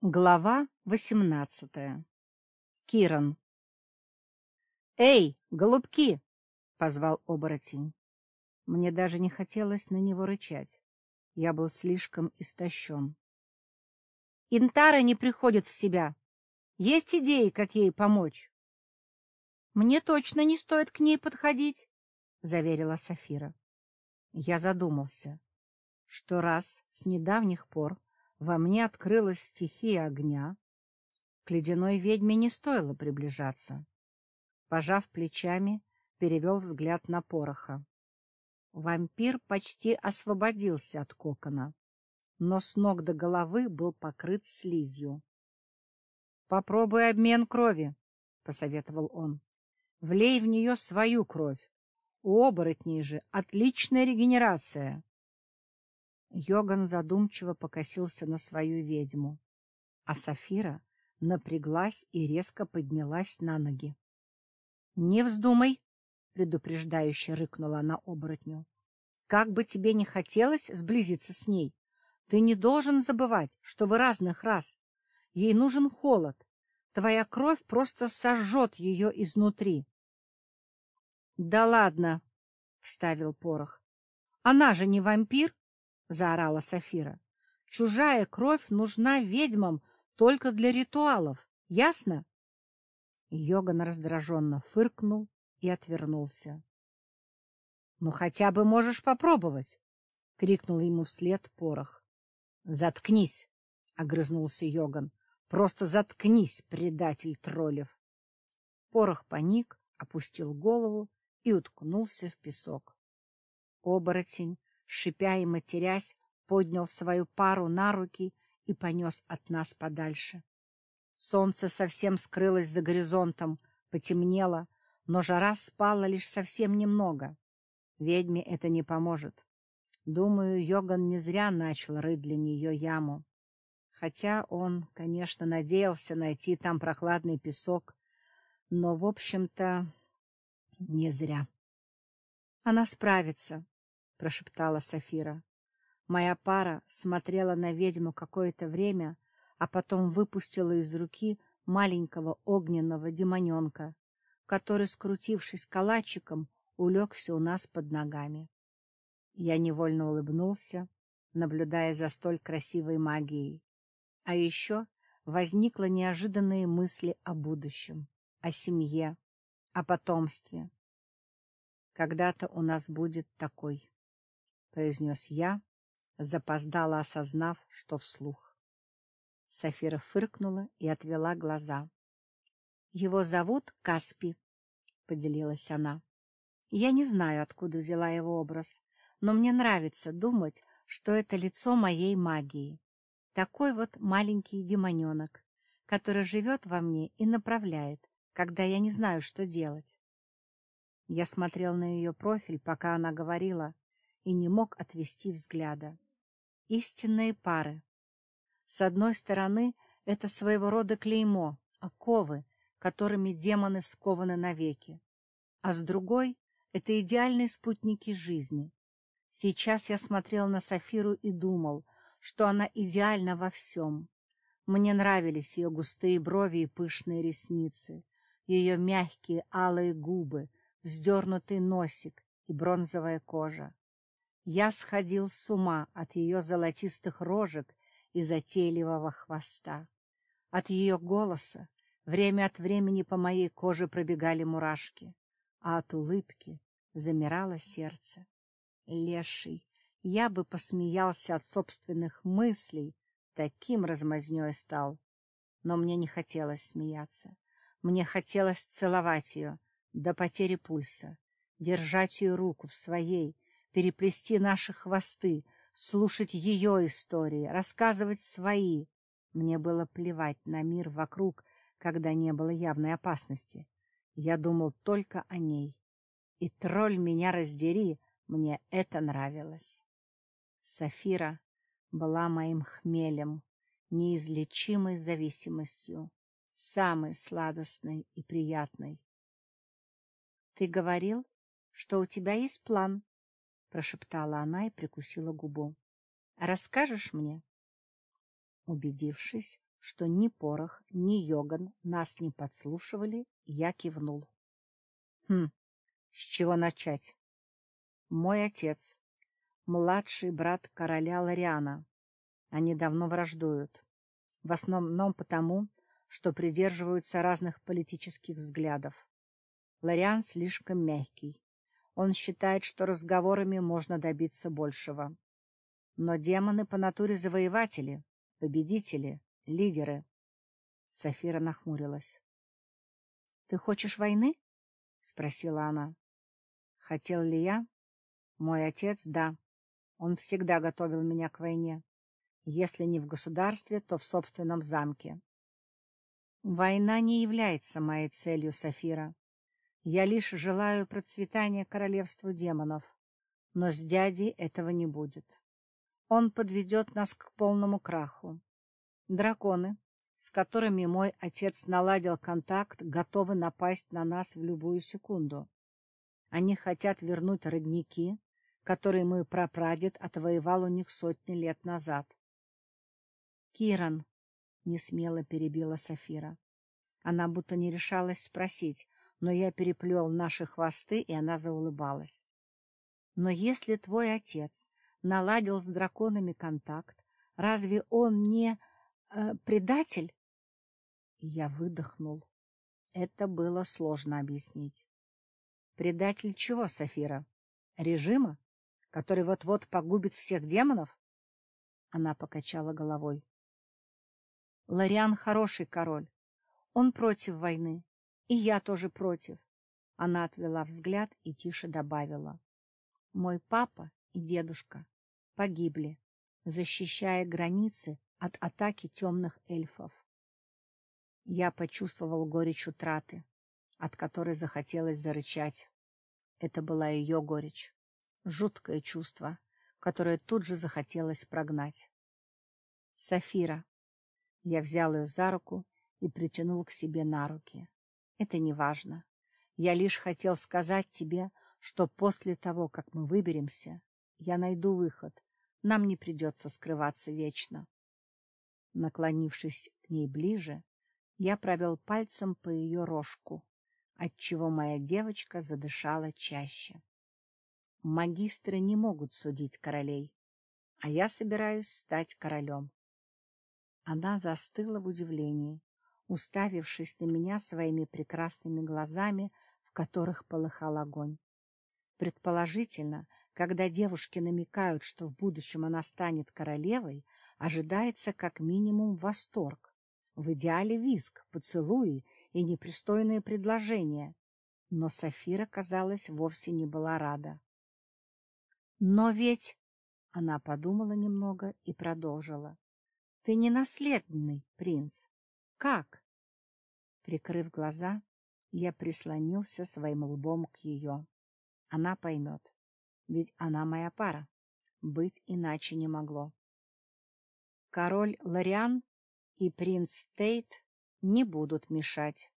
Глава восемнадцатая. Киран. «Эй, голубки!» — позвал оборотень. Мне даже не хотелось на него рычать. Я был слишком истощен. «Интара не приходит в себя. Есть идеи, как ей помочь?» «Мне точно не стоит к ней подходить», — заверила Сафира. Я задумался, что раз с недавних пор во мне открылась стихия огня. К ледяной ведьме не стоило приближаться. Пожав плечами, перевел взгляд на пороха. Вампир почти освободился от кокона, но с ног до головы был покрыт слизью. — Попробуй обмен крови, — посоветовал он. — Влей в нее свою кровь. У оборотней же отличная регенерация. Йоган задумчиво покосился на свою ведьму, а Сафира напряглась и резко поднялась на ноги. — Не вздумай! — предупреждающе рыкнула она оборотню. — Как бы тебе ни хотелось сблизиться с ней, ты не должен забывать, что вы разных рас. Ей нужен холод. Твоя кровь просто сожжет ее изнутри. — Да ладно! — вставил Порох. — Она же не вампир! — заорала Сафира. — Чужая кровь нужна ведьмам только для ритуалов, ясно? Йоган раздраженно фыркнул и отвернулся. — Ну, хотя бы можешь попробовать! — крикнул ему вслед порох. — Заткнись! — огрызнулся Йоган. — Просто заткнись, предатель троллев! Порох паник, опустил голову и уткнулся в песок. Оборотень шипя и матерясь, поднял свою пару на руки и понес от нас подальше. Солнце совсем скрылось за горизонтом, потемнело, но жара спала лишь совсем немного. Ведьме это не поможет. Думаю, Йоган не зря начал рыть для нее яму. Хотя он, конечно, надеялся найти там прохладный песок, но, в общем-то, не зря. Она справится, — прошептала Сафира. Моя пара смотрела на ведьму какое-то время, а потом выпустила из руки маленького огненного демоненка, который, скрутившись калачиком, улегся у нас под ногами. Я невольно улыбнулся, наблюдая за столь красивой магией. А еще возникла неожиданные мысли о будущем, о семье, о потомстве. Когда-то у нас будет такой — произнес я, запоздало осознав, что вслух. Сафира фыркнула и отвела глаза. — Его зовут Каспи, — поделилась она. Я не знаю, откуда взяла его образ, но мне нравится думать, что это лицо моей магии. Такой вот маленький демоненок, который живет во мне и направляет, когда я не знаю, что делать. Я смотрел на ее профиль, пока она говорила, и не мог отвести взгляда. Истинные пары. С одной стороны, это своего рода клеймо, оковы, которыми демоны скованы навеки. А с другой — это идеальные спутники жизни. Сейчас я смотрел на Сафиру и думал, что она идеальна во всем. Мне нравились ее густые брови и пышные ресницы, ее мягкие алые губы, вздернутый носик и бронзовая кожа. Я сходил с ума от ее золотистых рожек и затейливого хвоста. От ее голоса время от времени по моей коже пробегали мурашки, а от улыбки замирало сердце. Леший, я бы посмеялся от собственных мыслей, таким размазнёй стал. Но мне не хотелось смеяться. Мне хотелось целовать ее до потери пульса, держать ее руку в своей, переплести наши хвосты, слушать ее истории, рассказывать свои. Мне было плевать на мир вокруг, когда не было явной опасности. Я думал только о ней. И тролль меня раздери, мне это нравилось. Сафира была моим хмелем, неизлечимой зависимостью, самой сладостной и приятной. — Ты говорил, что у тебя есть план, — прошептала она и прикусила губу. — Расскажешь мне? Убедившись, что ни Порох, ни Йоган нас не подслушивали, я кивнул. Хм, с чего начать? Мой отец, младший брат короля Лариана. Они давно враждуют. В основном потому, что придерживаются разных политических взглядов. Лариан слишком мягкий. Он считает, что разговорами можно добиться большего. Но демоны по натуре завоеватели, победители, лидеры. Софира нахмурилась. — Ты хочешь войны? — спросила она. — Хотел ли я? Мой отец — да. Он всегда готовил меня к войне. Если не в государстве, то в собственном замке. Война не является моей целью, Сафира. Я лишь желаю процветания королевству демонов. Но с дядей этого не будет. Он подведет нас к полному краху. Драконы, с которыми мой отец наладил контакт, готовы напасть на нас в любую секунду. Они хотят вернуть родники, которые мой прапрадед отвоевал у них сотни лет назад. — Киран, — несмело перебила Сафира. Она будто не решалась спросить, но я переплел наши хвосты, и она заулыбалась. — Но если твой отец наладил с драконами контакт, разве он не э, предатель? Я выдохнул. Это было сложно объяснить. — Предатель чего, Сафира? Режима? который вот-вот погубит всех демонов? Она покачала головой. Лариан хороший король. Он против войны. И я тоже против. Она отвела взгляд и тише добавила. Мой папа и дедушка погибли, защищая границы от атаки темных эльфов. Я почувствовал горечь утраты, от которой захотелось зарычать. Это была ее горечь. Жуткое чувство, которое тут же захотелось прогнать. Сафира. Я взял ее за руку и притянул к себе на руки. Это не важно. Я лишь хотел сказать тебе, что после того, как мы выберемся, я найду выход. Нам не придется скрываться вечно. Наклонившись к ней ближе, я провел пальцем по ее рожку, отчего моя девочка задышала чаще. Магистры не могут судить королей, а я собираюсь стать королем. Она застыла в удивлении, уставившись на меня своими прекрасными глазами, в которых полыхал огонь. Предположительно, когда девушки намекают, что в будущем она станет королевой, ожидается как минимум восторг, в идеале визг, поцелуи и непристойные предложения. Но Сафира, казалось, вовсе не была рада. Но ведь... Она подумала немного и продолжила. — Ты не наследный принц. Как? Прикрыв глаза, я прислонился своим лбом к ее. Она поймет, ведь она моя пара. Быть иначе не могло. Король Лориан и принц Тейт не будут мешать.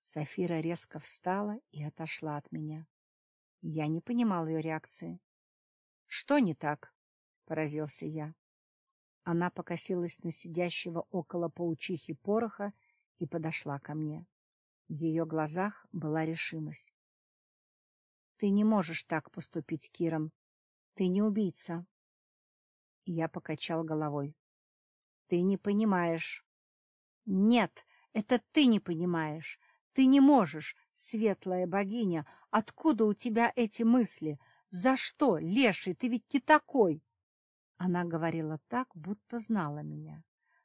Софира резко встала и отошла от меня. Я не понимал ее реакции. — Что не так? — поразился я. Она покосилась на сидящего около паучихи пороха и подошла ко мне. В ее глазах была решимость. — Ты не можешь так поступить, Киром. Ты не убийца. Я покачал головой. — Ты не понимаешь. — Нет, это ты не понимаешь. Ты не можешь, светлая богиня, Откуда у тебя эти мысли? За что, леший, ты ведь не такой? Она говорила так, будто знала меня.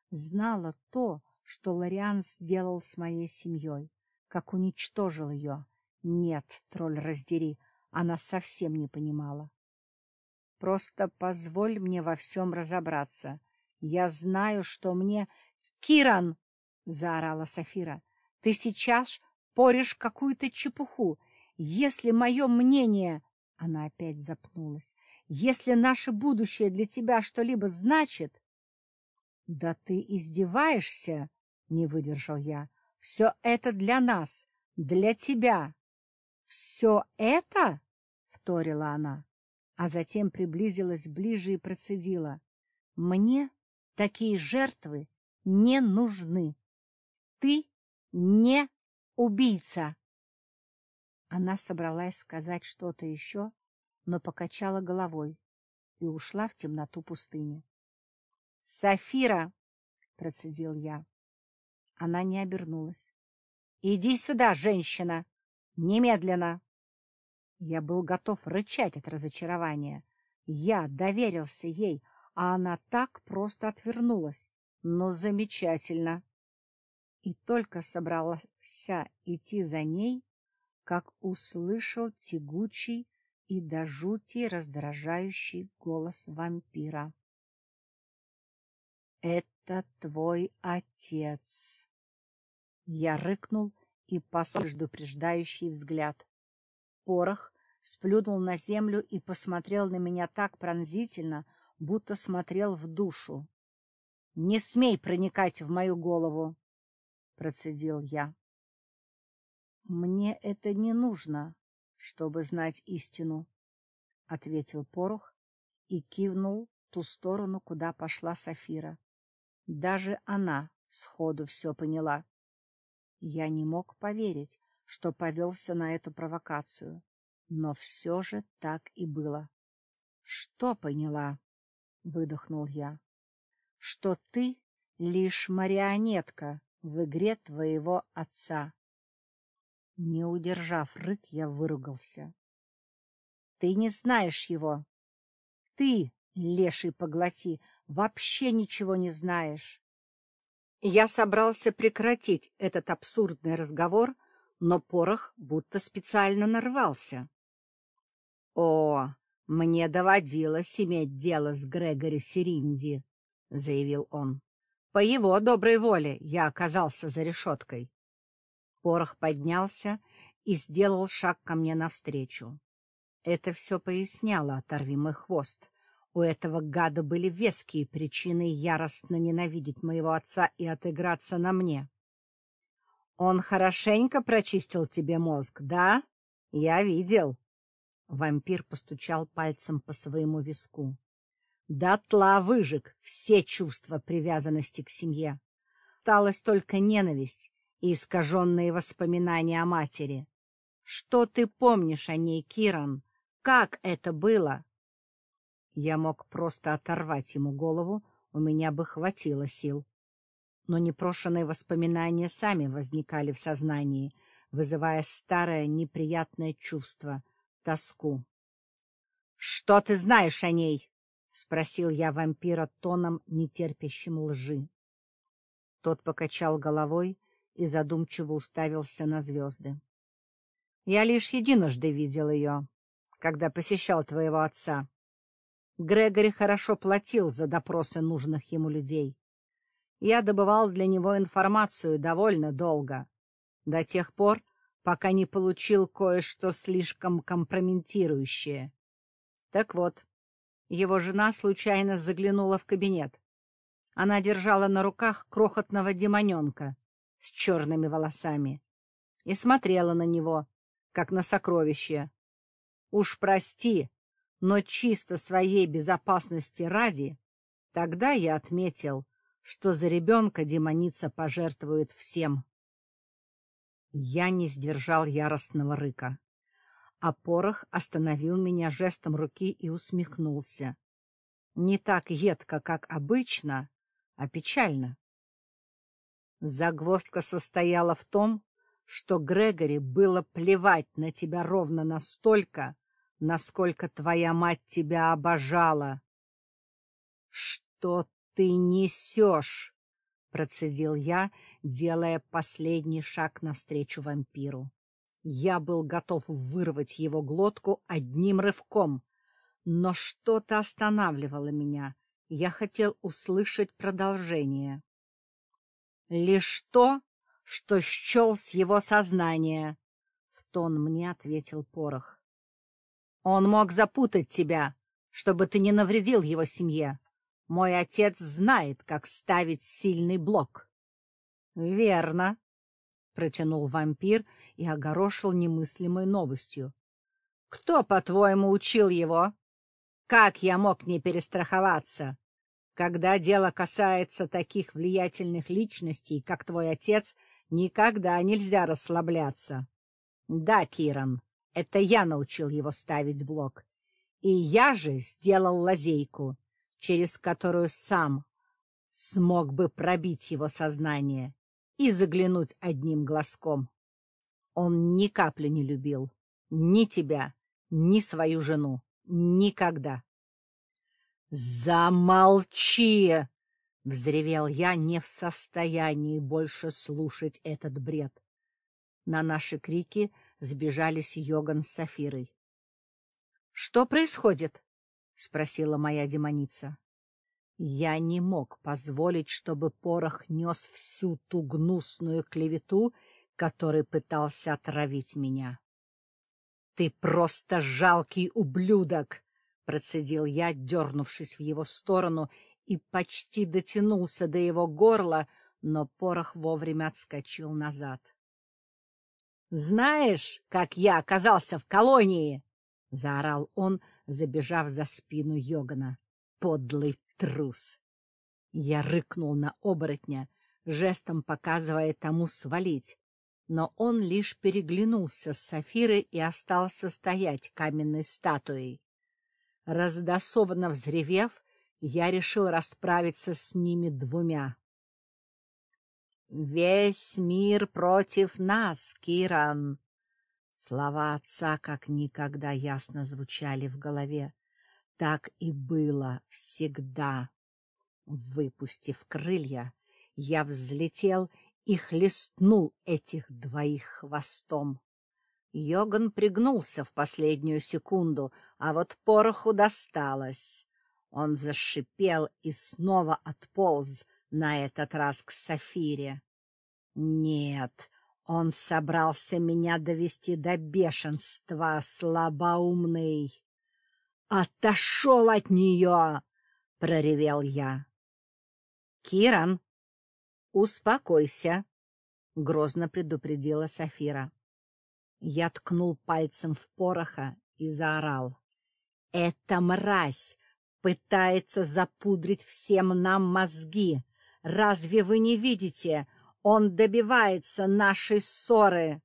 Знала то, что Лориан сделал с моей семьей, как уничтожил ее. Нет, тролль раздери, она совсем не понимала. Просто позволь мне во всем разобраться. Я знаю, что мне... — Киран! — заорала Сафира. — Ты сейчас поришь какую-то чепуху. Если мое мнение... Она опять запнулась. Если наше будущее для тебя что-либо значит... Да ты издеваешься, не выдержал я. Все это для нас, для тебя. Все это? Вторила она, а затем приблизилась ближе и процедила. Мне такие жертвы не нужны. Ты не убийца. Она собралась сказать что-то еще, но покачала головой и ушла в темноту пустыни. — Сафира! — процедил я. Она не обернулась. — Иди сюда, женщина! Немедленно! Я был готов рычать от разочарования. Я доверился ей, а она так просто отвернулась. Ну, замечательно! И только собрался идти за ней, как услышал тягучий и до жути раздражающий голос вампира. — Это твой отец! Я рыкнул и послал предупреждающий взгляд. Порох сплюнул на землю и посмотрел на меня так пронзительно, будто смотрел в душу. — Не смей проникать в мою голову! — процедил я. — Мне это не нужно, чтобы знать истину, — ответил Порох и кивнул ту сторону, куда пошла Сафира. Даже она сходу все поняла. Я не мог поверить, что повелся на эту провокацию, но все же так и было. — Что поняла? — выдохнул я. — Что ты лишь марионетка в игре твоего отца. Не удержав рык, я выругался. — Ты не знаешь его. Ты, леший поглоти, вообще ничего не знаешь. Я собрался прекратить этот абсурдный разговор, но порох будто специально нарвался. — О, мне доводилось иметь дело с Грегори Серинди, — заявил он. — По его доброй воле я оказался за решеткой. Порох поднялся и сделал шаг ко мне навстречу. Это все поясняло «Оторви мой хвост». У этого гада были веские причины яростно ненавидеть моего отца и отыграться на мне. Он хорошенько прочистил тебе мозг, да? Я видел. Вампир постучал пальцем по своему виску. Дотла выжег все чувства привязанности к семье. Осталась только ненависть и искаженные воспоминания о матери. Что ты помнишь о ней, Киран? Как это было? Я мог просто оторвать ему голову, у меня бы хватило сил. Но непрошенные воспоминания сами возникали в сознании, вызывая старое неприятное чувство — тоску. — Что ты знаешь о ней? — спросил я вампира тоном, нетерпящим лжи. Тот покачал головой и задумчиво уставился на звезды. — Я лишь единожды видел ее, когда посещал твоего отца. Грегори хорошо платил за допросы нужных ему людей. Я добывал для него информацию довольно долго, до тех пор, пока не получил кое-что слишком компрометирующее. Так вот, его жена случайно заглянула в кабинет. Она держала на руках крохотного демоненка с черными волосами и смотрела на него, как на сокровище. Уж прости, но чисто своей безопасности ради, тогда я отметил, что за ребенка демоница пожертвует всем. Я не сдержал яростного рыка, а порох остановил меня жестом руки и усмехнулся. Не так едко, как обычно, а печально. Загвоздка состояла в том, что Грегори было плевать на тебя ровно настолько, насколько твоя мать тебя обожала. — Что ты несешь? — процедил я, делая последний шаг навстречу вампиру. Я был готов вырвать его глотку одним рывком, но что-то останавливало меня. Я хотел услышать продолжение. Лишь то, что счел с его сознания, — в тон мне ответил Порох. Он мог запутать тебя, чтобы ты не навредил его семье. Мой отец знает, как ставить сильный блок. — Верно, — протянул вампир и огорошил немыслимой новостью. — Кто, по-твоему, учил его? Как я мог не перестраховаться? Когда дело касается таких влиятельных личностей, как твой отец, никогда нельзя расслабляться. Да, Киран, это я научил его ставить блок. И я же сделал лазейку, через которую сам смог бы пробить его сознание и заглянуть одним глазком. Он ни капли не любил ни тебя, ни свою жену. Никогда. «Замолчи!» — взревел я, не в состоянии больше слушать этот бред. На наши крики сбежались Йоган с Сафирой. — Что происходит? — спросила моя демоница. Я не мог позволить, чтобы порох нес всю ту гнусную клевету, который пытался отравить меня. — Ты просто жалкий ублюдок! — процедил я, дернувшись в его сторону, и почти дотянулся до его горла, но порох вовремя отскочил назад. — Знаешь, как я оказался в колонии? — заорал он, забежав за спину Йогана. — Подлый трус! Я рыкнул на оборотня, жестом показывая тому свалить, но он лишь переглянулся с Сафирой и остался стоять каменной статуей. Раздосованно взревев, я решил расправиться с ними двумя. «Весь мир против нас, Киран!» Слова отца как никогда ясно звучали в голове. Так и было всегда. Выпустив крылья, я взлетел и хлестнул этих двоих хвостом. Йоган пригнулся в последнюю секунду, а вот пороху досталось. Он зашипел и снова отполз, на этот раз к Сафире. Нет, он собрался меня довести до бешенства, слабоумный. «Отошел от нее!» — проревел я. «Киран, успокойся!» — грозно предупредила Сафира. Я ткнул пальцем в пороха и заорал. «Эта мразь пытается запудрить всем нам мозги! Разве вы не видите? Он добивается нашей ссоры!»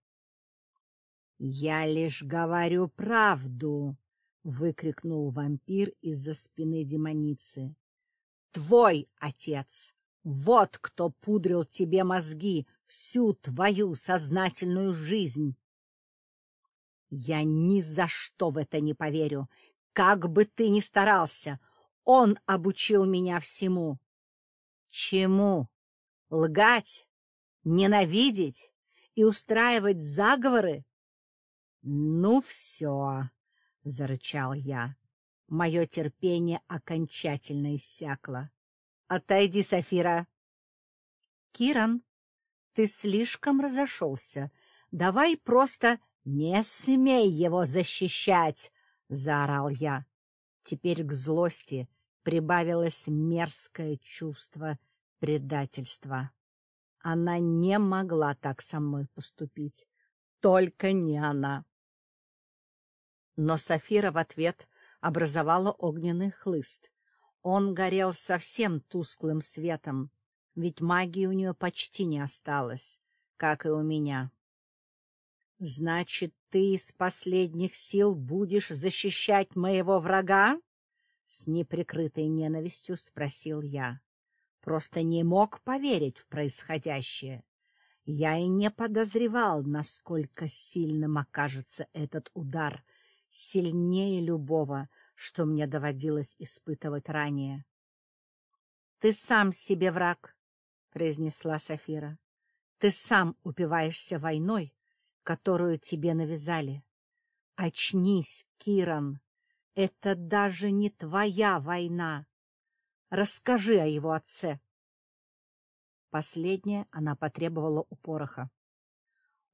«Я лишь говорю правду!» выкрикнул вампир из-за спины демоницы. Твой отец! Вот кто пудрил тебе мозги всю твою сознательную жизнь! Я ни за что в это не поверю. Как бы ты ни старался, он обучил меня всему. Чему? Лгать? Ненавидеть? И устраивать заговоры? Ну, все. — зарычал я. Мое терпение окончательно иссякло. — Отойди, Сафира! — Киран, ты слишком разошелся. Давай просто не смей его защищать! — заорал я. Теперь к злости прибавилось мерзкое чувство предательства. Она не могла так со мной поступить. Только не она. Но Сафира в ответ образовала огненный хлыст. Он горел совсем тусклым светом, ведь магии у нее почти не осталось, как и у меня. — Значит, ты из последних сил будешь защищать моего врага? — с неприкрытой ненавистью спросил я. Просто не мог поверить в происходящее. Я и не подозревал, насколько сильным окажется этот удар — сильнее любого, что мне доводилось испытывать ранее. — Ты сам себе враг, — произнесла Сафира. — Ты сам упиваешься войной, которую тебе навязали. Очнись, Киран, это даже не твоя война. Расскажи о его отце. Последнее она потребовала у пороха.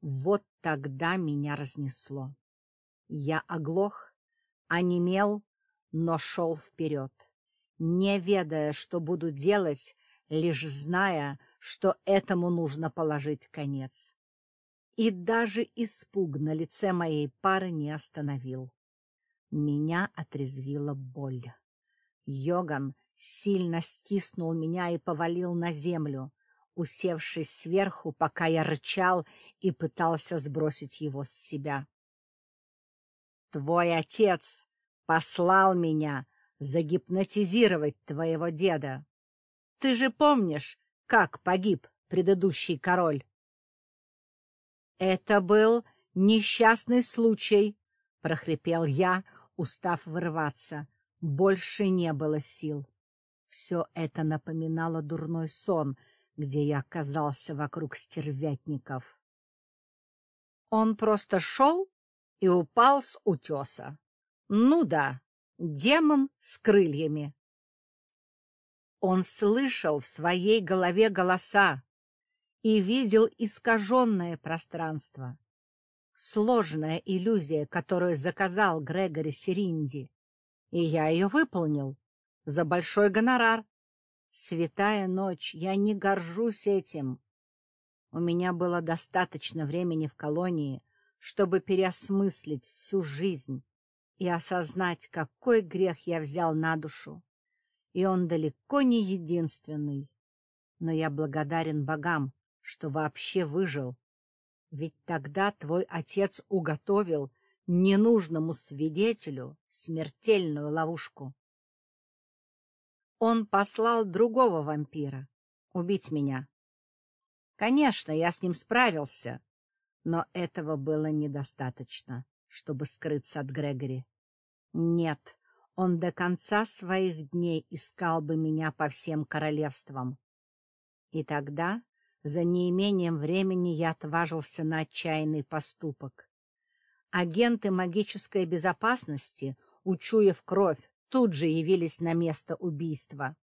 Вот тогда меня разнесло. Я оглох, онемел, но шел вперед, не ведая, что буду делать, лишь зная, что этому нужно положить конец. И даже испуг на лице моей пары не остановил. Меня отрезвила боль. Йоган сильно стиснул меня и повалил на землю, усевшись сверху, пока я рычал и пытался сбросить его с себя. — Твой отец послал меня загипнотизировать твоего деда. Ты же помнишь, как погиб предыдущий король? — Это был несчастный случай, — прохрипел я, устав вырываться. Больше не было сил. Все это напоминало дурной сон, где я оказался вокруг стервятников. Он просто шел и упал с утеса. Ну да, демон с крыльями. Он слышал в своей голове голоса и видел искаженное пространство. Сложная иллюзия, которую заказал Грегори Серинди, и я ее выполнил за большой гонорар. Святая ночь, я не горжусь этим. У меня было достаточно времени в колонии, чтобы переосмыслить всю жизнь и осознать, какой грех я взял на душу и он далеко не единственный. Но я благодарен богам, что вообще выжил. Ведь тогда твой отец уготовил ненужному свидетелю смертельную ловушку. Он послал другого вампира убить меня. Конечно, я с ним справился, но этого было недостаточно, чтобы скрыться от Грегори. Нет, он до конца своих дней искал бы меня по всем королевствам. И тогда, за неимением времени, я отважился на отчаянный поступок. Агенты магической безопасности, учуяв кровь, тут же явились на место убийства.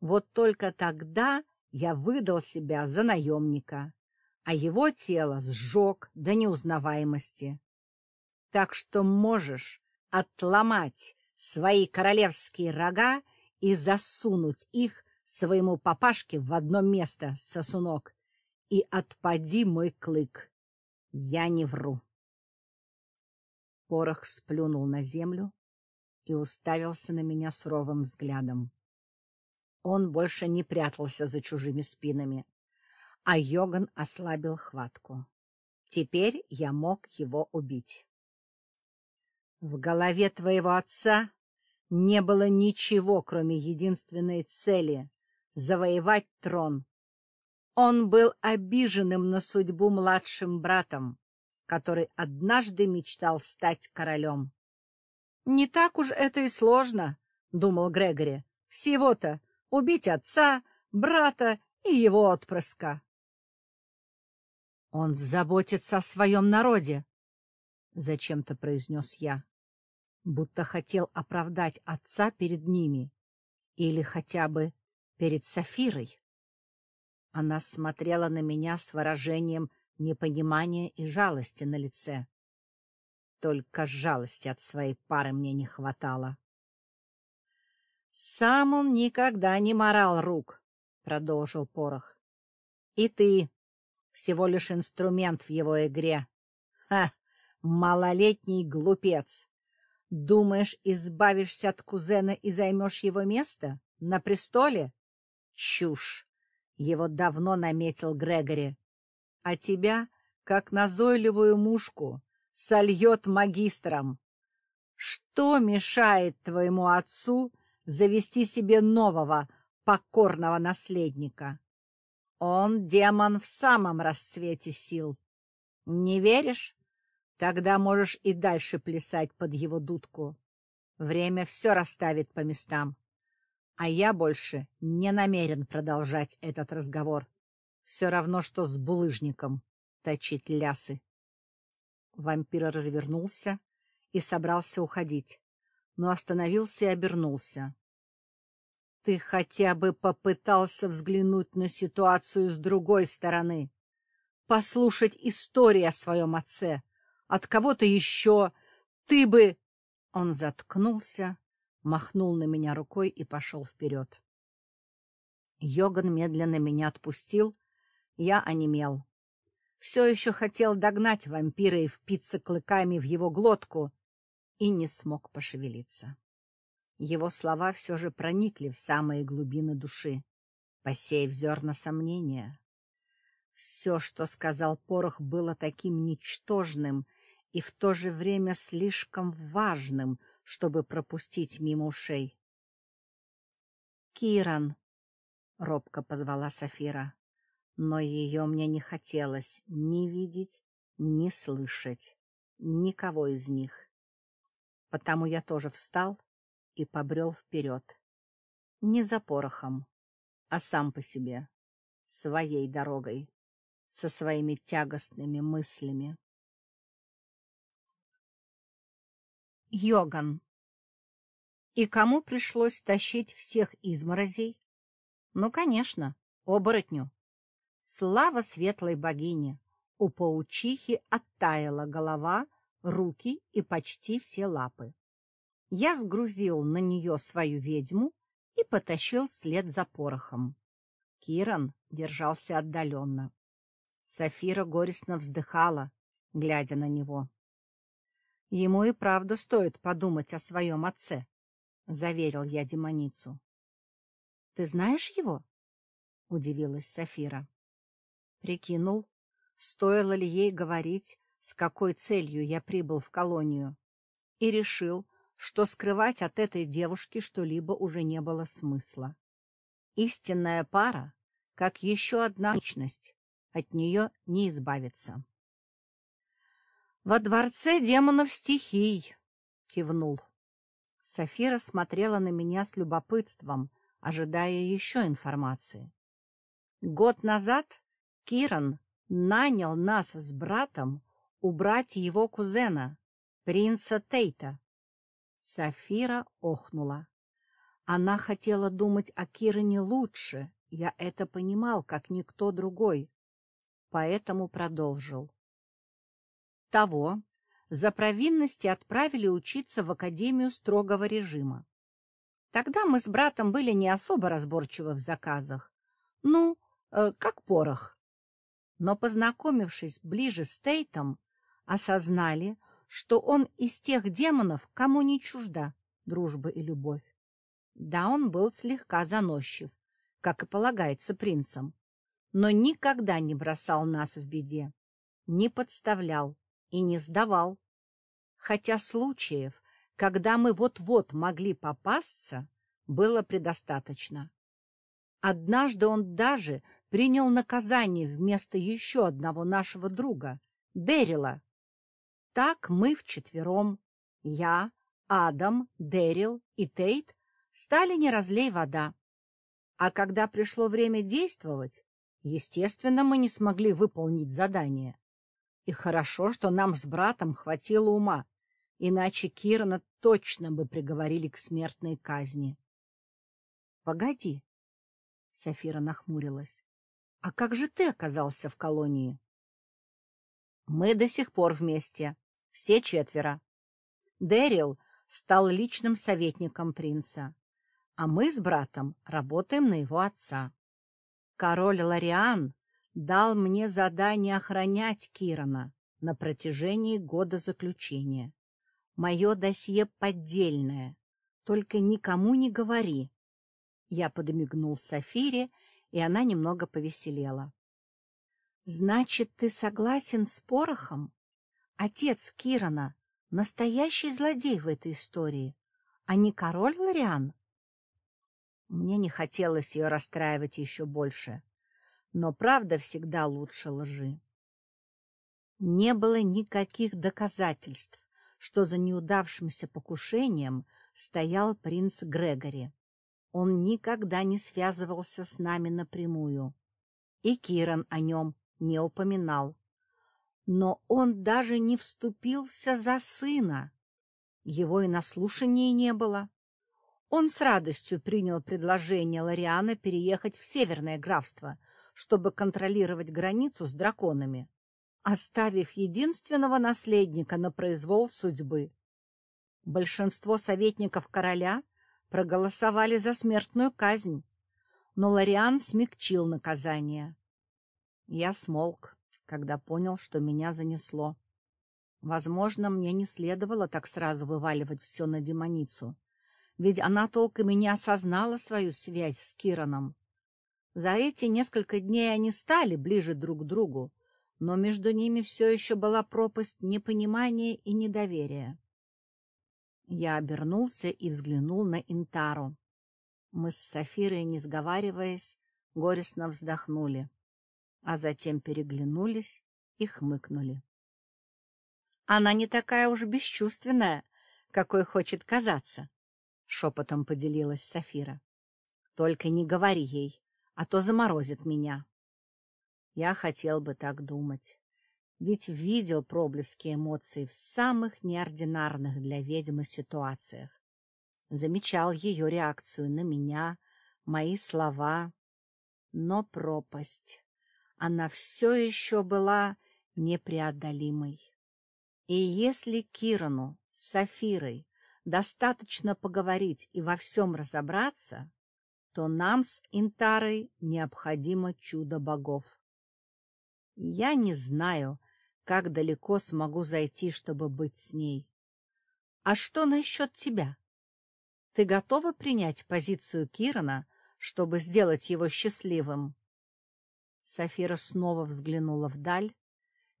Вот только тогда я выдал себя за наемника, а его тело сжег до неузнаваемости. Так что можешь отломать свои королевские рога и засунуть их своему папашке в одно место, сосунок, и отпади мой клык. Я не вру. Порох сплюнул на землю и уставился на меня суровым взглядом. Он больше не прятался за чужими спинами, а Йоган ослабил хватку. Теперь я мог его убить. В голове твоего отца не было ничего, кроме единственной цели — завоевать трон. Он был обиженным на судьбу младшим братом, который однажды мечтал стать королем. — Не так уж это и сложно, — думал Грегори. — Всего-то убить отца, брата и его отпрыска. — Он заботится о своем народе, — зачем-то произнес я будто хотел оправдать отца перед ними или хотя бы перед Сафирой. Она смотрела на меня с выражением непонимания и жалости на лице. Только жалости от своей пары мне не хватало. — Сам он никогда не морал рук, — продолжил Порох. — И ты всего лишь инструмент в его игре. Ха! Малолетний глупец! Думаешь, избавишься от кузена и займешь его место на престоле? Чушь! Его давно наметил Грегори. А тебя, как назойливую мушку, сольет магистром. Что мешает твоему отцу завести себе нового покорного наследника? Он демон в самом расцвете сил. Не веришь? Тогда можешь и дальше плясать под его дудку. Время все расставит по местам. А я больше не намерен продолжать этот разговор. Все равно, что с булыжником точить лясы. Вампир развернулся и собрался уходить, но остановился и обернулся. — Ты хотя бы попытался взглянуть на ситуацию с другой стороны, послушать историю о своем отце, от кого-то еще. Ты бы... Он заткнулся, махнул на меня рукой и пошел вперед. Йоган медленно меня отпустил, я онемел. Все еще хотел догнать вампира и впиться клыками в его глотку, и не смог пошевелиться. Его слова все же проникли в самые глубины души, посеяв зерна сомнения. Все, что сказал Порох, было таким ничтожным и в то же время слишком важным, чтобы пропустить мимо ушей. — Киран! — робко позвала Сафира, но ее мне не хотелось ни видеть, ни слышать, никого из них. Потому я тоже встал и побрел вперед. Не за порохом, а сам по себе, своей дорогой со своими тягостными мыслями. Йоган. И кому пришлось тащить всех изморозей? Ну, конечно, оборотню. Слава светлой богине! У паучихи оттаяла голова, руки и почти все лапы. Я сгрузил на нее свою ведьму и потащил след за порохом. Киран держался отдаленно. Сафира горестно вздыхала, глядя на него. — Ему и правда стоит подумать о своем отце, — заверил я демоницу. — Ты знаешь его? — удивилась Сафира. Прикинул, стоило ли ей говорить, с какой целью я прибыл в колонию, и решил, что скрывать от этой девушки что-либо уже не было смысла. Истинная пара, как еще одна личность, от нее не избавиться. — Во дворце демонов стихий, — кивнул. Софира смотрела на меня с любопытством, ожидая еще информации. Год назад Киран нанял нас с братом убрать его кузена, принца Тейта. Софира охнула. Она хотела думать о Киране лучше, я это понимал, как никто другой поэтому продолжил. Того за провинности отправили учиться в Академию строгого режима. Тогда мы с братом были не особо разборчивы в заказах. Ну, э, как порох. Но, познакомившись ближе с Тейтом, осознали, что он из тех демонов, кому не чужда дружба и любовь. Да, он был слегка заносчив, как и полагается принцам, но никогда не бросал нас в беде, не подставлял и не сдавал. Хотя случаев, когда мы вот-вот могли попасться, было предостаточно. Однажды он даже принял наказание вместо еще одного нашего друга, Дэрила. Так мы вчетвером, я, Адам, Дэрил и Тейт, стали не разлей вода. А когда пришло время действовать, Естественно, мы не смогли выполнить задание. И хорошо, что нам с братом хватило ума, иначе Кирана точно бы приговорили к смертной казни. — Погоди, — Сафира нахмурилась, — а как же ты оказался в колонии? — Мы до сих пор вместе, все четверо. Дэрил стал личным советником принца, а мы с братом работаем на его отца. Король Лариан дал мне задание охранять Кирана на протяжении года заключения. Мое досье поддельное, только никому не говори. Я подмигнул Сафире, и она немного повеселела. — Значит, ты согласен с Порохом? Отец Кирана — настоящий злодей в этой истории, а не король Лариан? Мне не хотелось ее расстраивать еще больше, но правда всегда лучше лжи. Не было никаких доказательств, что за неудавшимся покушением стоял принц Грегори. Он никогда не связывался с нами напрямую, и Киран о нем не упоминал. Но он даже не вступился за сына. Его и на слушании не было. Он с радостью принял предложение Лариана переехать в Северное графство, чтобы контролировать границу с драконами, оставив единственного наследника на произвол судьбы. Большинство советников короля проголосовали за смертную казнь, но Лариан смягчил наказание. Я смолк, когда понял, что меня занесло. Возможно, мне не следовало так сразу вываливать все на демоницу. ведь она толком и не осознала свою связь с Кираном. За эти несколько дней они стали ближе друг к другу, но между ними все еще была пропасть непонимания и недоверия. Я обернулся и взглянул на Интару. Мы с Сафирой, не сговариваясь, горестно вздохнули, а затем переглянулись и хмыкнули. — Она не такая уж бесчувственная, какой хочет казаться, — шепотом поделилась Сафира. — Только не говори ей, а то заморозит меня. Я хотел бы так думать, ведь видел проблески эмоций в самых неординарных для ведьмы ситуациях. Замечал ее реакцию на меня, мои слова. Но пропасть, она все еще была непреодолимой. И если Кирану с Сафирой достаточно поговорить и во всем разобраться, то нам с Интарой необходимо чудо богов. Я не знаю, как далеко смогу зайти, чтобы быть с ней. А что насчет тебя? Ты готова принять позицию Кирана, чтобы сделать его счастливым? Сафира снова взглянула вдаль,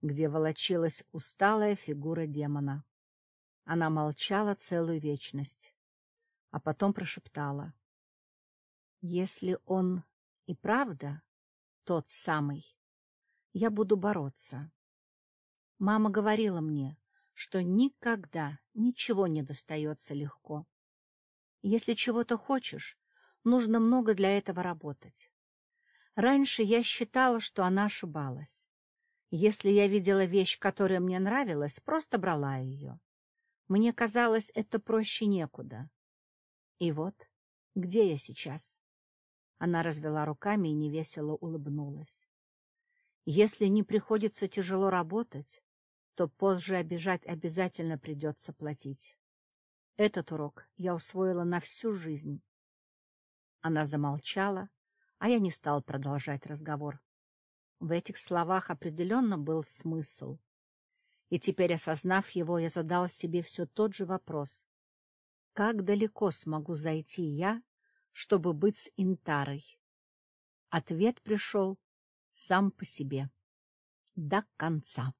где волочилась усталая фигура демона. Она молчала целую вечность, а потом прошептала. — Если он и правда тот самый, я буду бороться. Мама говорила мне, что никогда ничего не достается легко. Если чего-то хочешь, нужно много для этого работать. Раньше я считала, что она ошибалась. Если я видела вещь, которая мне нравилась, просто брала ее. Мне казалось, это проще некуда. И вот, где я сейчас? Она развела руками и невесело улыбнулась. Если не приходится тяжело работать, то позже обижать обязательно придется платить. Этот урок я усвоила на всю жизнь. Она замолчала, а я не стал продолжать разговор. В этих словах определенно был смысл. И теперь, осознав его, я задал себе все тот же вопрос. Как далеко смогу зайти я, чтобы быть с Интарой? Ответ пришел сам по себе. До конца.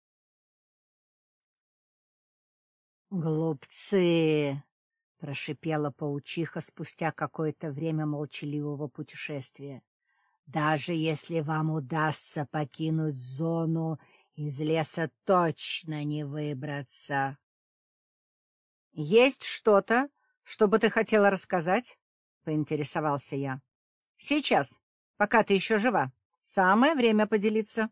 «Глупцы!» — прошипела паучиха спустя какое-то время молчаливого путешествия. Даже если вам удастся покинуть зону, из леса точно не выбраться. — Есть что-то, что бы ты хотела рассказать? — поинтересовался я. — Сейчас, пока ты еще жива. Самое время поделиться.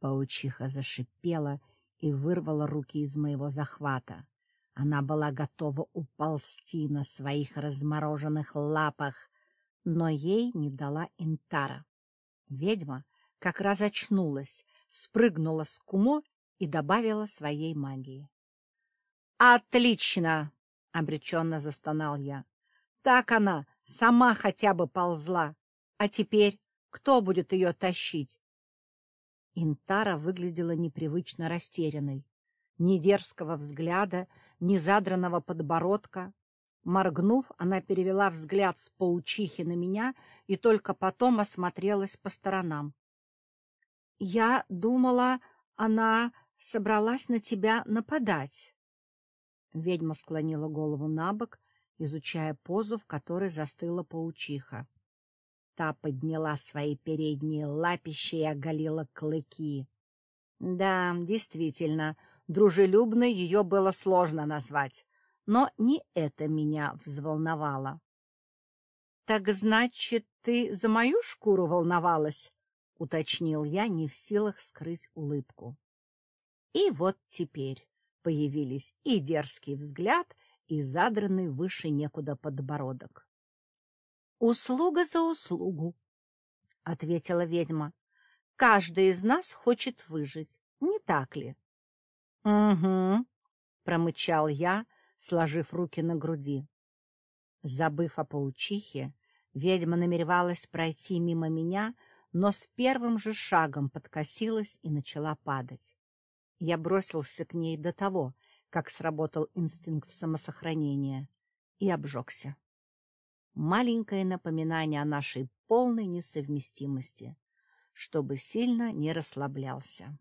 Паучиха зашипела и вырвала руки из моего захвата. Она была готова уползти на своих размороженных лапах, но ей не дала Интара. Ведьма как раз очнулась, спрыгнула с кумо и добавила своей магии. — Отлично! — обреченно застонал я. — Так она сама хотя бы ползла. А теперь кто будет ее тащить? Интара выглядела непривычно растерянной. Ни дерзкого взгляда, ни задранного подбородка, Моргнув, она перевела взгляд с паучихи на меня и только потом осмотрелась по сторонам. — Я думала, она собралась на тебя нападать. Ведьма склонила голову на бок, изучая позу, в которой застыла паучиха. Та подняла свои передние лапища и оголила клыки. Да, действительно, дружелюбной ее было сложно назвать. Но не это меня взволновало. — Так значит, ты за мою шкуру волновалась? — уточнил я, не в силах скрыть улыбку. И вот теперь появились и дерзкий взгляд, и задранный выше некуда подбородок. — Услуга за услугу, — ответила ведьма. — Каждый из нас хочет выжить, не так ли? — Угу, — промычал я, сложив руки на груди. Забыв о паучихе, ведьма намеревалась пройти мимо меня, но с первым же шагом подкосилась и начала падать. Я бросился к ней до того, как сработал инстинкт самосохранения. и обжегся. Маленькое напоминание о нашей полной несовместимости, чтобы сильно не расслаблялся.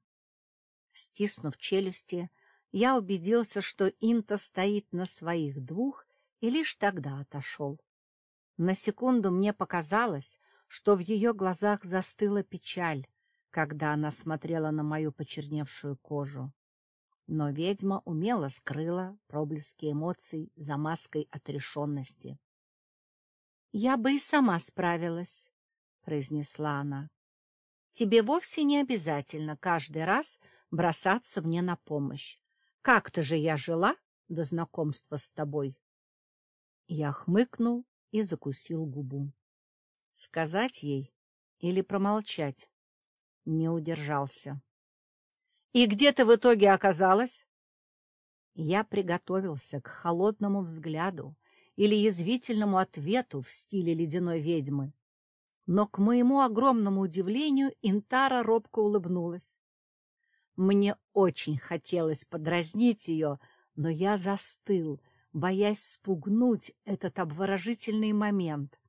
Стиснув челюсти, я убедился, что Инта стоит на своих двух, и лишь тогда отошел. На секунду мне показалось, что в ее глазах застыла печаль, когда она смотрела на мою почерневшую кожу. Но ведьма умело скрыла проблески эмоций за маской отрешенности. — Я бы и сама справилась, — произнесла она. — Тебе вовсе не обязательно каждый раз бросаться мне на помощь. Как-то же я жила до знакомства с тобой. Я хмыкнул и закусил губу. Сказать ей или промолчать? Не удержался. — И где ты в итоге оказалась? Я приготовился к холодному взгляду или язвительному ответу в стиле ледяной ведьмы. Но, к моему огромному удивлению, Интара робко улыбнулась. Мне очень хотелось подразнить ее, но я застыл, боясь спугнуть этот обворожительный момент.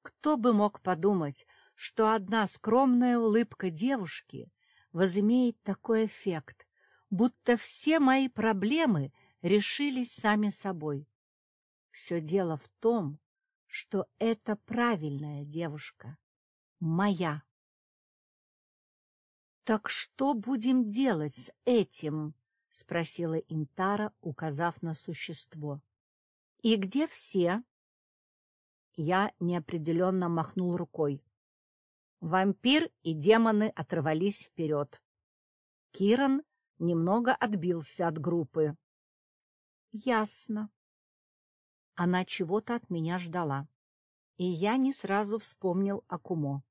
Кто бы мог подумать, что одна скромная улыбка девушки возымеет такой эффект, будто все мои проблемы решились сами собой. Все дело в том, что это правильная девушка, моя. Так что будем делать с этим? — спросила Интара, указав на существо. — И где все? Я неопределенно махнул рукой. Вампир и демоны оторвались вперед. Киран немного отбился от группы. — Ясно. Она чего-то от меня ждала, и я не сразу вспомнил о Кумо.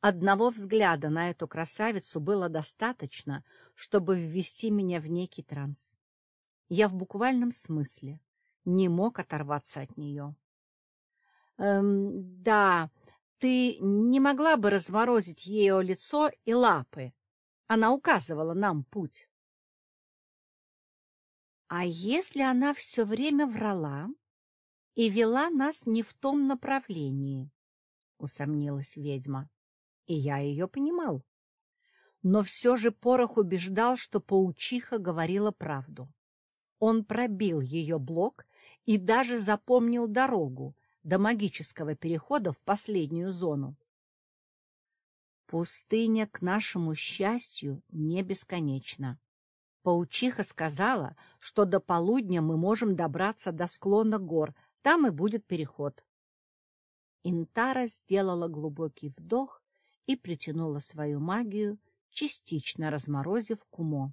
Одного взгляда на эту красавицу было достаточно, чтобы ввести меня в некий транс. Я в буквальном смысле не мог оторваться от нее. «Эм, «Да, ты не могла бы разморозить ее лицо и лапы? Она указывала нам путь». «А если она все время врала и вела нас не в том направлении?» — усомнилась ведьма и я ее понимал. Но все же Порох убеждал, что паучиха говорила правду. Он пробил ее блок и даже запомнил дорогу до магического перехода в последнюю зону. Пустыня, к нашему счастью, не бесконечна. Паучиха сказала, что до полудня мы можем добраться до склона гор, там и будет переход. Интара сделала глубокий вдох и притянула свою магию, частично разморозив кумо.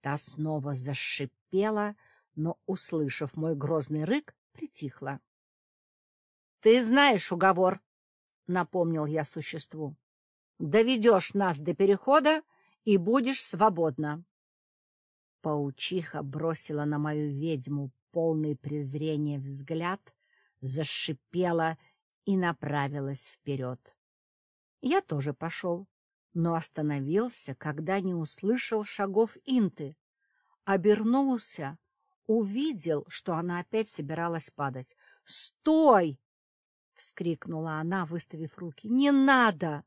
Та снова зашипела, но, услышав мой грозный рык, притихла. — Ты знаешь уговор, — напомнил я существу. — Доведешь нас до перехода и будешь свободна. Паучиха бросила на мою ведьму полный презрения взгляд, зашипела и направилась вперед. Я тоже пошел, но остановился, когда не услышал шагов Инты. Обернулся, увидел, что она опять собиралась падать. «Стой!» — вскрикнула она, выставив руки. «Не надо!»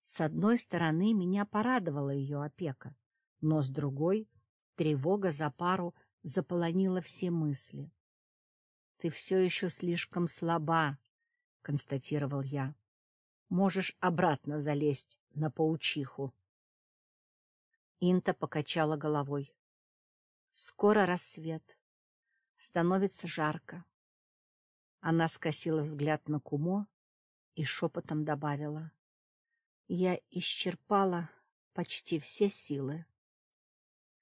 С одной стороны, меня порадовала ее опека, но с другой тревога за пару заполонила все мысли. — Ты все еще слишком слаба, — констатировал я можешь обратно залезть на паучиху. Инта покачала головой. Скоро рассвет. Становится жарко. Она скосила взгляд на Кумо и шепотом добавила. Я исчерпала почти все силы.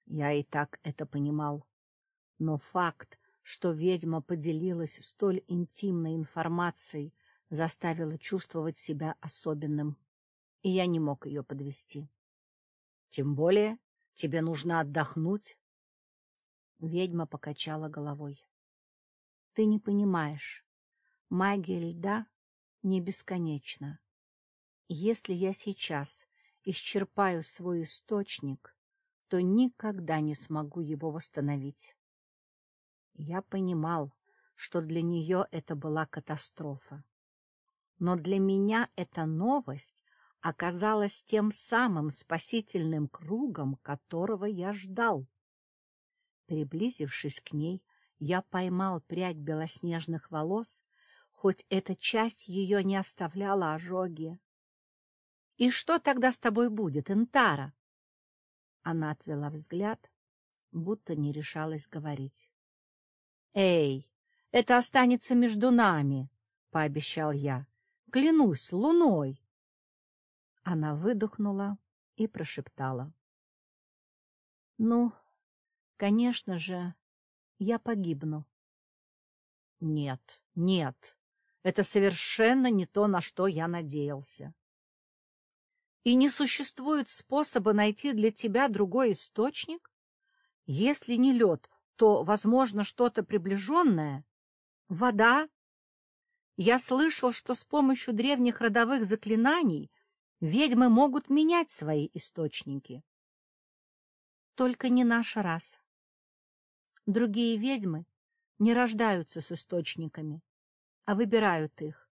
Я и так это понимал. Но факт, что ведьма поделилась столь интимной информацией заставила чувствовать себя особенным, и я не мог ее подвести. Тем более тебе нужно отдохнуть. Ведьма покачала головой. — Ты не понимаешь. Магия льда не бесконечна. Если я сейчас исчерпаю свой источник, то никогда не смогу его восстановить. Я понимал, что для нее это была катастрофа. Но для меня эта новость оказалась тем самым спасительным кругом, которого я ждал. Приблизившись к ней, я поймал прядь белоснежных волос, хоть эта часть ее не оставляла ожоги. — И что тогда с тобой будет, Интара? Она отвела взгляд, будто не решалась говорить. — Эй, это останется между нами, — пообещал я. — Клянусь луной. Она выдохнула и прошептала. — Ну, конечно же, я погибну. — Нет, нет, это совершенно не то, на что я надеялся. И не существует способа найти для тебя другой источник? Если не лед, то, возможно, что-то приближенное? Вода? Я слышал, что с помощью древних родовых заклинаний ведьмы могут менять свои источники. Только не наша раса. Другие ведьмы не рождаются с источниками, а выбирают их.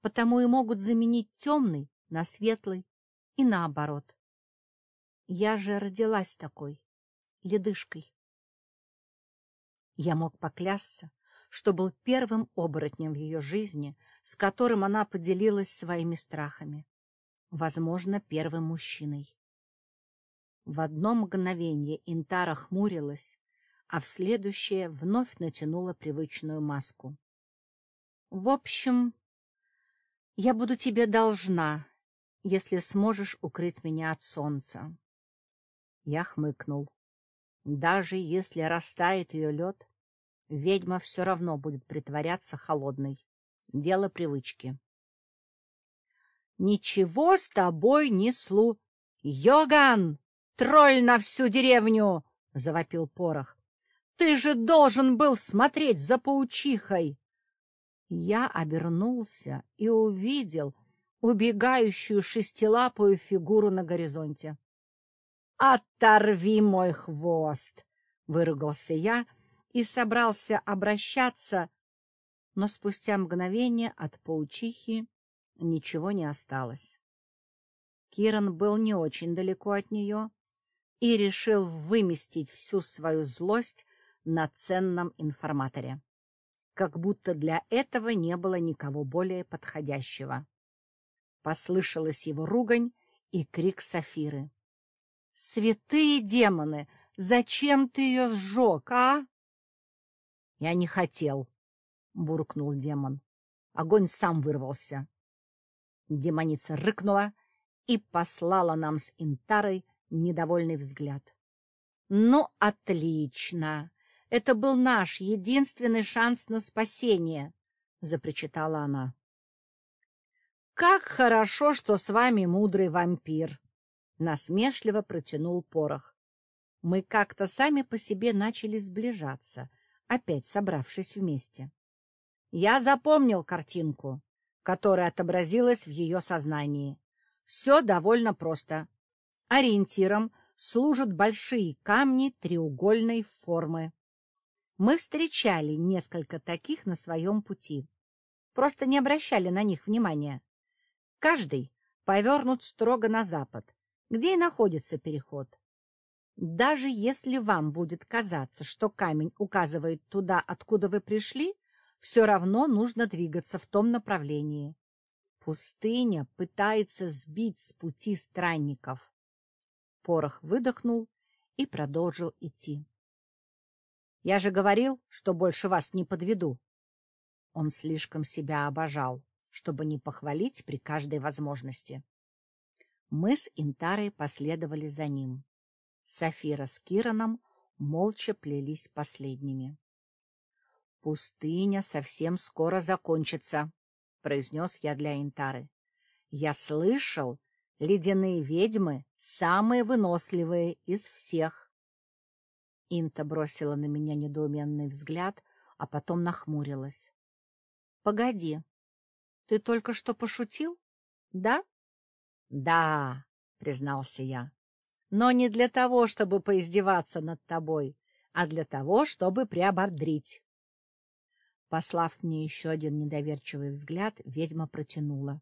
Потому и могут заменить темный на светлый и наоборот. Я же родилась такой, ледышкой. Я мог поклясться, что был первым оборотнем в ее жизни, с которым она поделилась своими страхами. Возможно, первым мужчиной. В одно мгновение Интара хмурилась, а в следующее вновь натянула привычную маску. — В общем, я буду тебе должна, если сможешь укрыть меня от солнца. Я хмыкнул. Даже если растает ее лед, ведьма все равно будет притворяться холодной. Дело привычки. — Ничего с тобой не слу... — Йоган! Тролль на всю деревню! — завопил порох. — Ты же должен был смотреть за паучихой! Я обернулся и увидел убегающую шестилапую фигуру на горизонте. «Оторви мой хвост!» — выругался я и собрался обращаться, но спустя мгновение от паучихи ничего не осталось. Киран был не очень далеко от нее и решил выместить всю свою злость на ценном информаторе, как будто для этого не было никого более подходящего. Послышалась его ругань и крик Сафиры. — Святые демоны! Зачем ты ее сжег, а? — Я не хотел, — буркнул демон. Огонь сам вырвался. Демоница рыкнула и послала нам с Интарой недовольный взгляд. — Ну, отлично! Это был наш единственный шанс на спасение, — запричитала она. — Как хорошо, что с вами мудрый вампир! — насмешливо протянул порох. Мы как-то сами по себе начали сближаться, опять собравшись вместе. Я запомнил картинку, которая отобразилась в ее сознании. Все довольно просто. Ориентиром служат большие камни треугольной формы. Мы встречали несколько таких на своем пути. Просто не обращали на них внимания. Каждый повернут строго на запад, где и находится переход. Даже если вам будет казаться, что камень указывает туда, откуда вы пришли, все равно нужно двигаться в том направлении. Пустыня пытается сбить с пути странников. Порох выдохнул и продолжил идти. — Я же говорил, что больше вас не подведу. Он слишком себя обожал, чтобы не похвалить при каждой возможности. Мы с Интарой последовали за ним. Сафира с Кираном молча плелись последними. — Пустыня совсем скоро закончится, — произнес я для Интары. — Я слышал, ледяные ведьмы самые выносливые из всех. Инта бросила на меня недоуменный взгляд, а потом нахмурилась. — Погоди, ты только что пошутил, да? Да, признался я. Но не для того, чтобы поиздеваться над тобой, а для того, чтобы приободрить. Послав мне еще один недоверчивый взгляд, ведьма протянула.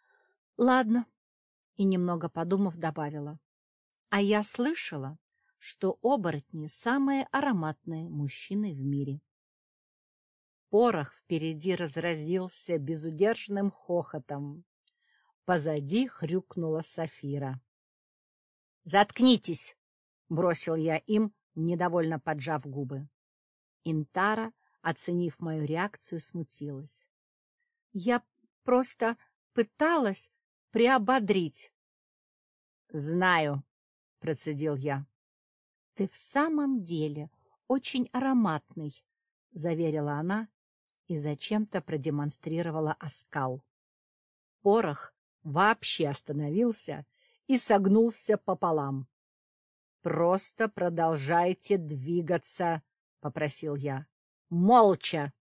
— Ладно, — и, немного подумав, добавила. — А я слышала, что оборотни — самые ароматные мужчины в мире. Порох впереди разразился безудержным хохотом. Позади хрюкнула Сафира. «Заткнитесь!» — бросил я им, недовольно поджав губы. Интара, оценив мою реакцию, смутилась. «Я просто пыталась приободрить». «Знаю», — процедил я. «Ты в самом деле очень ароматный», — заверила она и зачем-то продемонстрировала оскал. Порох вообще остановился и согнулся пополам. — Просто продолжайте двигаться, — попросил я. — Молча!